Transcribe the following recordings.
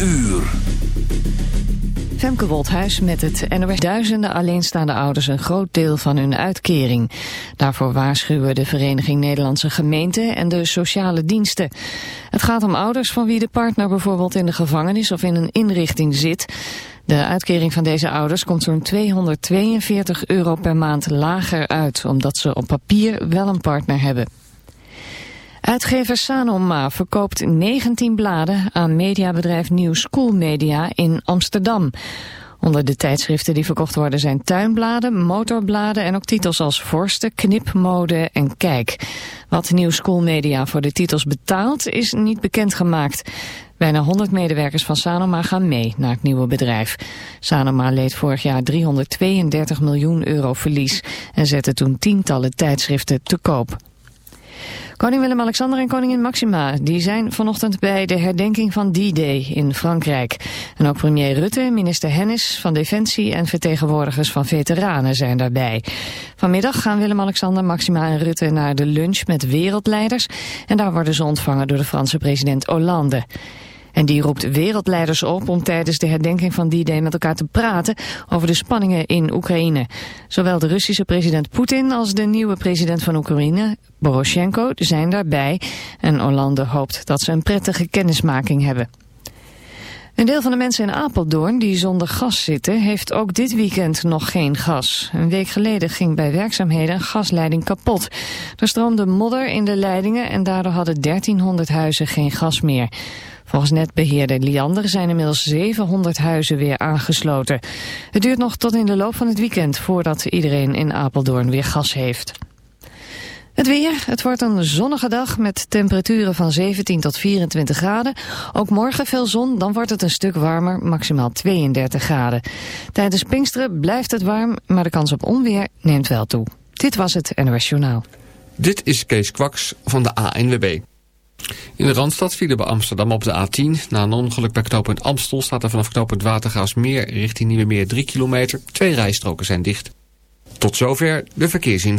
uur. Femke Wolthuis met het NOS. Duizenden alleenstaande ouders een groot deel van hun uitkering. Daarvoor waarschuwen de Vereniging Nederlandse Gemeenten en de sociale diensten. Het gaat om ouders van wie de partner bijvoorbeeld in de gevangenis of in een inrichting zit. De uitkering van deze ouders komt zo'n 242 euro per maand lager uit, omdat ze op papier wel een partner hebben. Uitgever Sanoma verkoopt 19 bladen aan mediabedrijf New School Media in Amsterdam. Onder de tijdschriften die verkocht worden zijn tuinbladen, motorbladen en ook titels als Vorsten, Knip, Mode en Kijk. Wat New School Media voor de titels betaalt is niet bekendgemaakt. Bijna 100 medewerkers van Sanoma gaan mee naar het nieuwe bedrijf. Sanoma leed vorig jaar 332 miljoen euro verlies en zette toen tientallen tijdschriften te koop. Koning Willem-Alexander en koningin Maxima die zijn vanochtend bij de herdenking van D-Day in Frankrijk. En ook premier Rutte, minister Hennis van Defensie en vertegenwoordigers van veteranen zijn daarbij. Vanmiddag gaan Willem-Alexander, Maxima en Rutte naar de lunch met wereldleiders. En daar worden ze ontvangen door de Franse president Hollande. En die roept wereldleiders op om tijdens de herdenking van die day met elkaar te praten over de spanningen in Oekraïne. Zowel de Russische president Poetin als de nieuwe president van Oekraïne, Poroshenko, zijn daarbij. En Hollande hoopt dat ze een prettige kennismaking hebben. Een deel van de mensen in Apeldoorn die zonder gas zitten... heeft ook dit weekend nog geen gas. Een week geleden ging bij werkzaamheden een gasleiding kapot. Er stroomde modder in de leidingen... en daardoor hadden 1300 huizen geen gas meer. Volgens netbeheerder Liander zijn inmiddels 700 huizen weer aangesloten. Het duurt nog tot in de loop van het weekend voordat iedereen in Apeldoorn weer gas heeft. Het weer, het wordt een zonnige dag met temperaturen van 17 tot 24 graden. Ook morgen veel zon, dan wordt het een stuk warmer, maximaal 32 graden. Tijdens Pinksteren blijft het warm, maar de kans op onweer neemt wel toe. Dit was het NOS Journaal. Dit is Kees Kwaks van de ANWB. In de Randstad vielen bij Amsterdam op de A10. Na een ongeluk bij knooppunt Amstel staat er vanaf knooppunt Watergaasmeer richting Nieuwemeer 3 kilometer. Twee rijstroken zijn dicht. Tot zover de verkeersin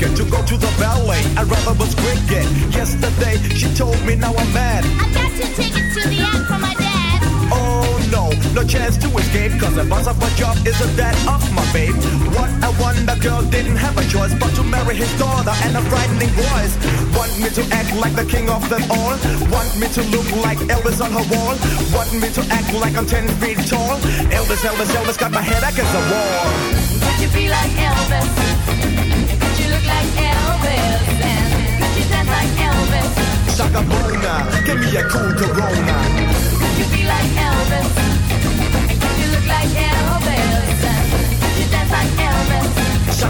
To go to the ballet. I'd rather was cricket. Yesterday she told me now I'm mad. I got two tickets to the end from my dad. Oh no, no chance to escape. Cause the boss of my job isn't that of my babe. What a wonder girl didn't have a choice but to marry his daughter and a frightening voice. Want me to act like the king of them all? Want me to look like Elvis on her wall? Want me to act like I'm 10 feet tall? Elvis, Elvis, Elvis got my head against the wall. Could you be like Elvis? Like Elvis? And could you dance like Elvis? Shaka Bona, give me a cool Corona. Could you be like Elvis? And could you look like Elvis?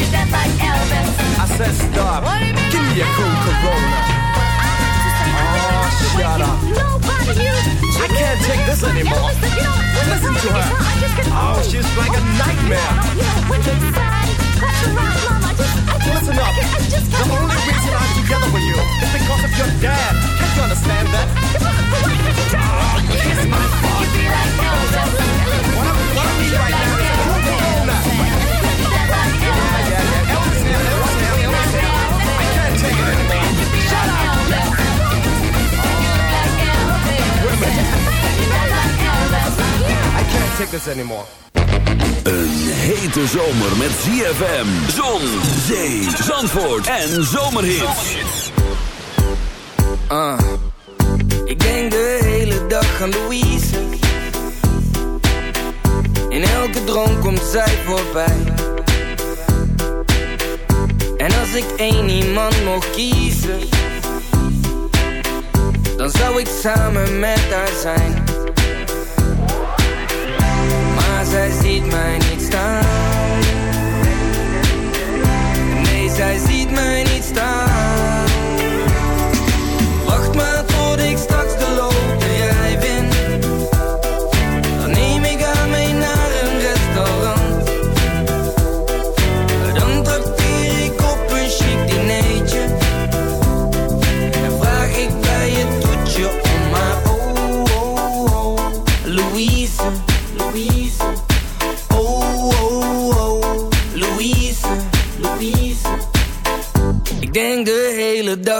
I said stop. Give me a cool Corona. Oh, shut up. I can't take this anymore. Listen to her. Oh, she's like a nightmare. Listen up. The only reason I'm together with you is because of your dad. Can't you understand that? Oh, he's my fault. What I'm, what I'm right now Wait a minute. I can't take this anymore. Een hete zomer met ZFM, zon, zee, zandvoort en zomerhits. Ah, ik denk de hele dag aan Louise. In elke droom komt zij voorbij. En als ik één iemand mocht kiezen, dan zou ik samen met haar zijn. Maar zij ziet mij niet staan. Nee, zij ziet mij niet staan.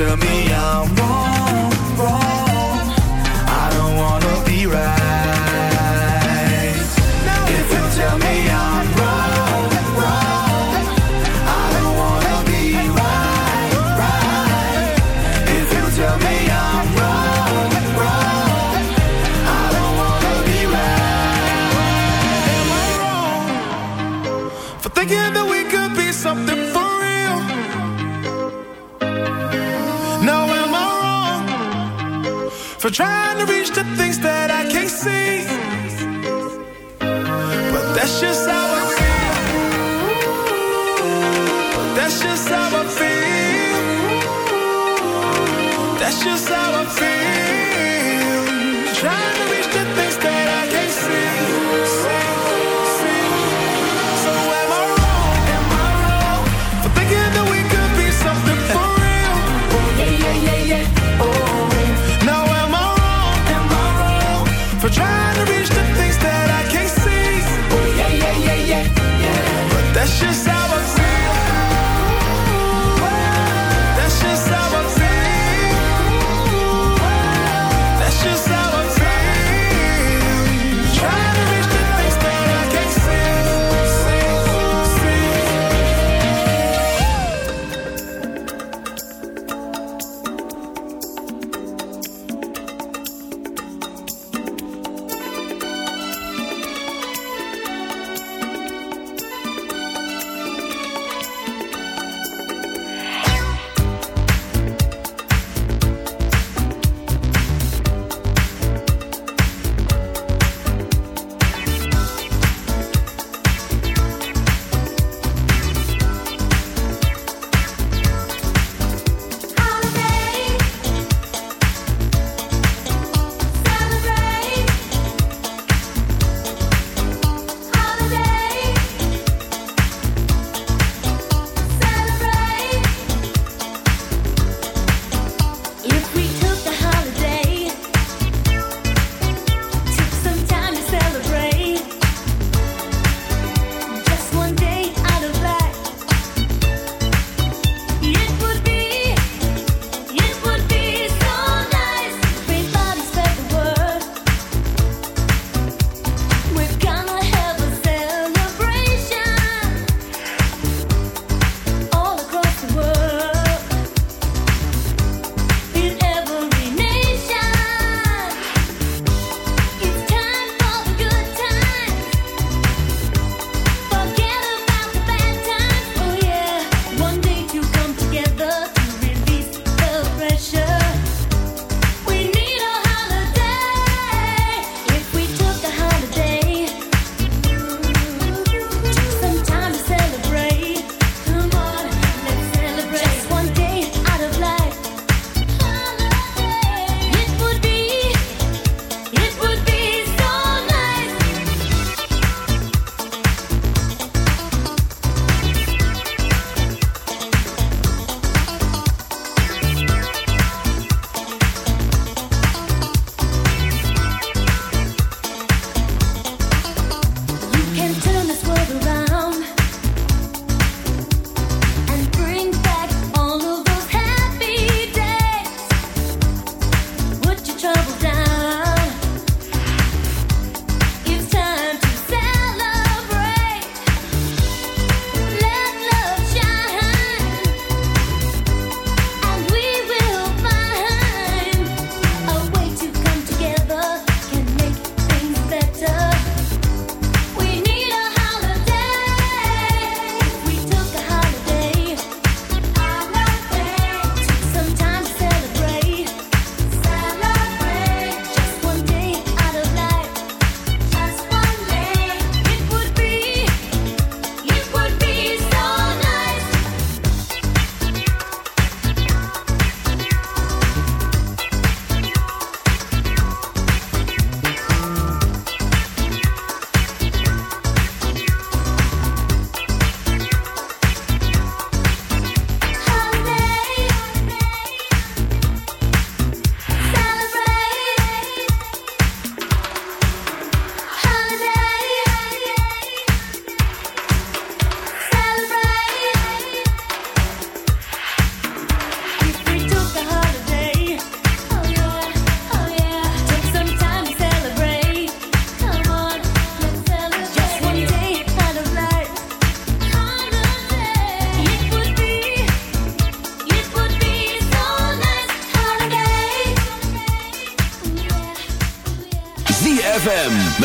If you tell me just how I feel.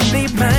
to be mine.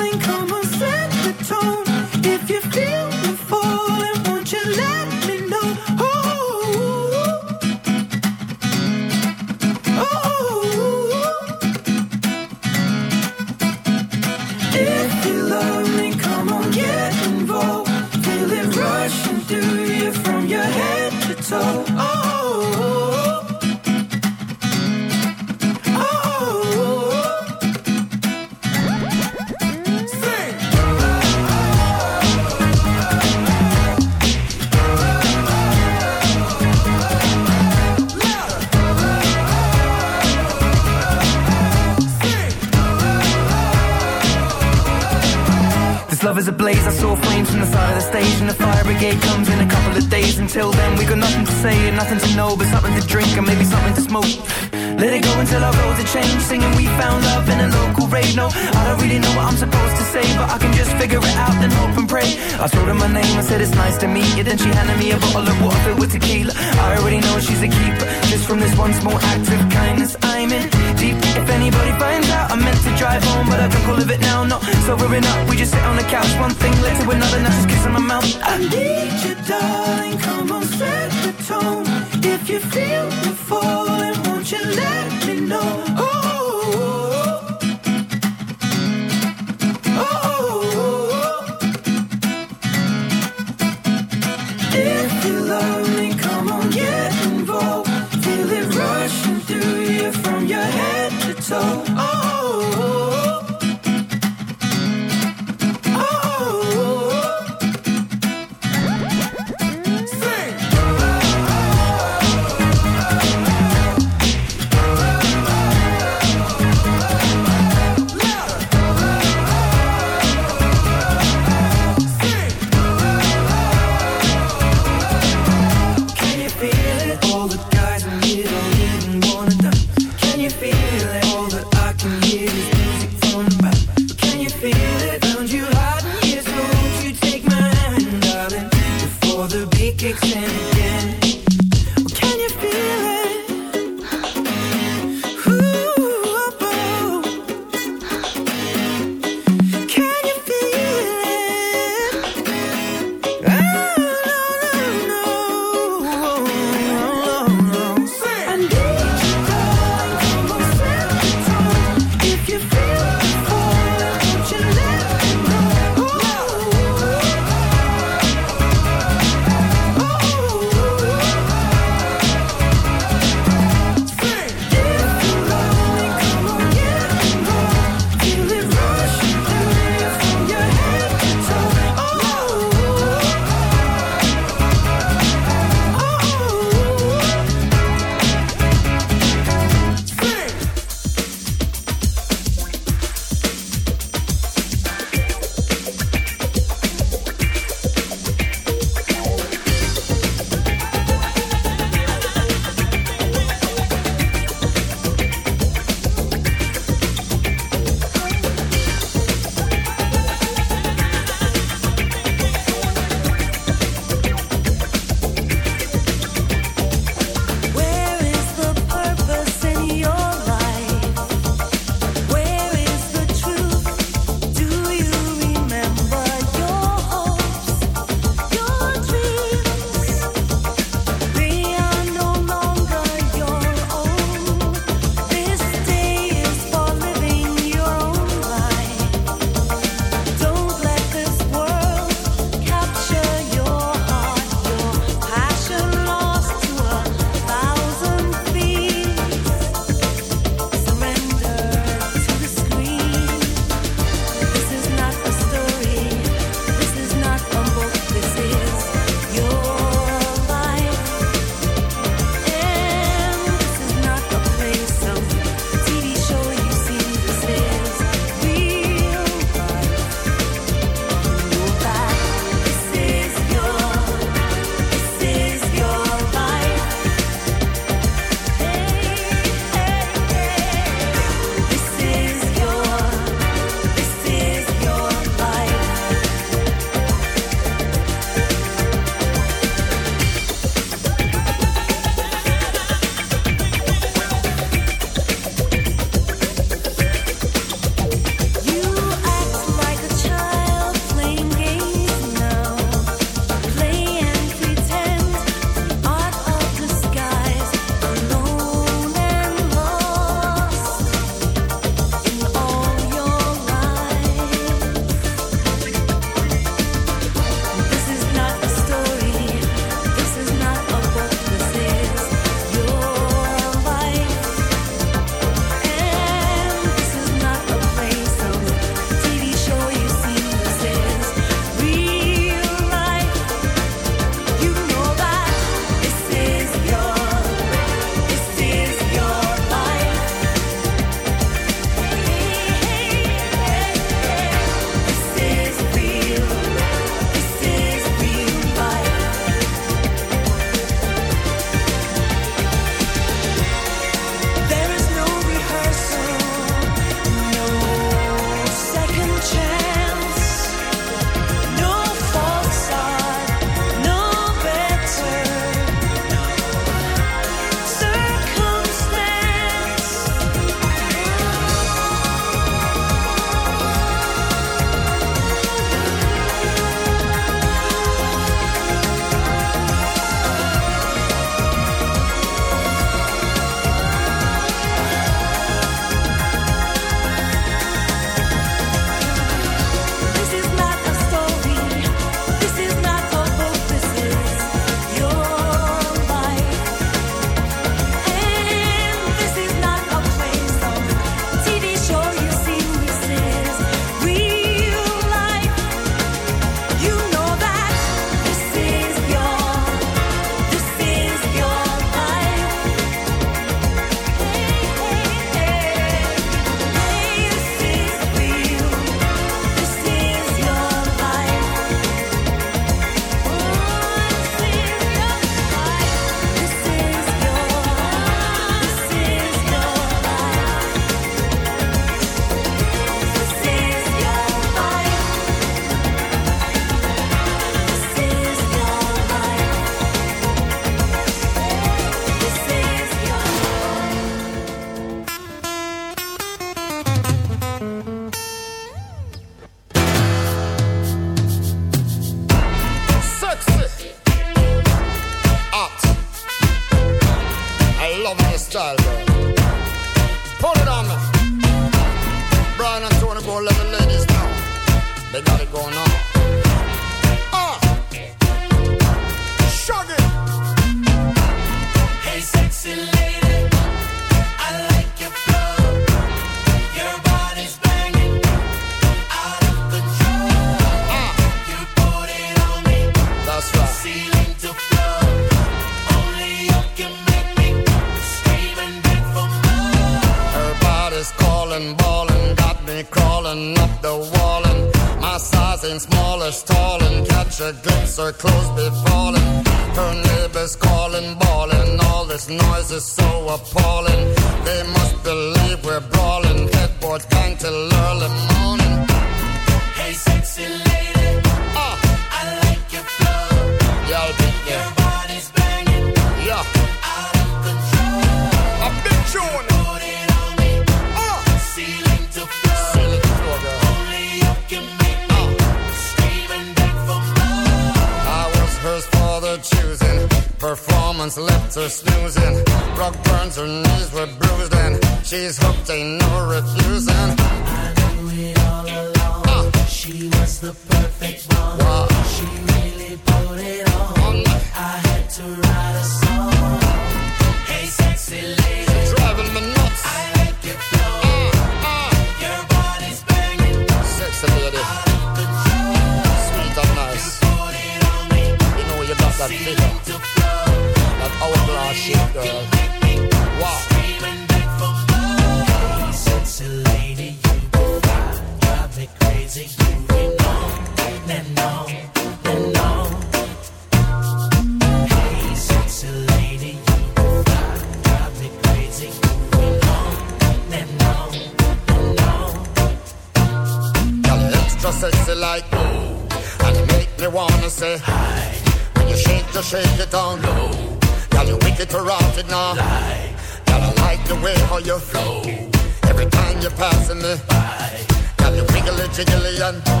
Satan.